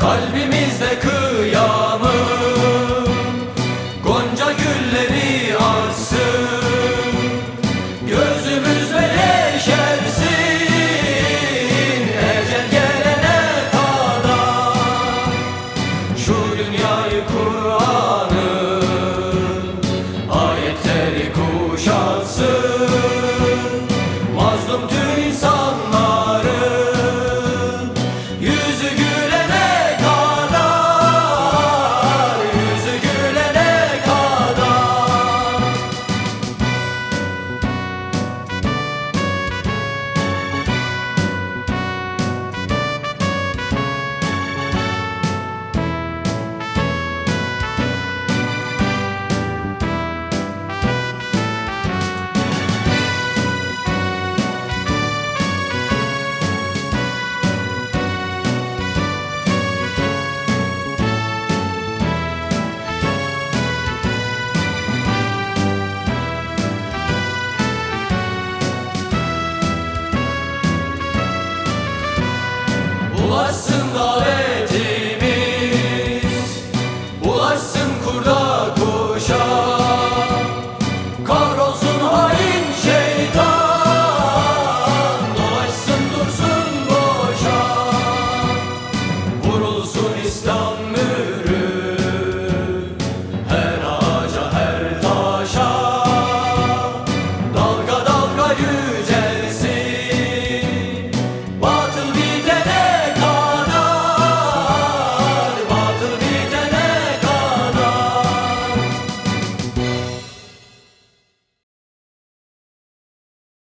kalbimizde kıyamı Gonca gülleri açsın Gözümüzde yeşersin Ecel gelene kadar. Şu dünyayı Kur'an'ı Ayetleri kuşatsın. Mazlum tüm insanların Yüzü gülene Ulaşsın davetimiz Ulaşsın kurda kuşa Kahrolsun hain şeytan Dolaşsın dursun boşa. Vurulsun İslam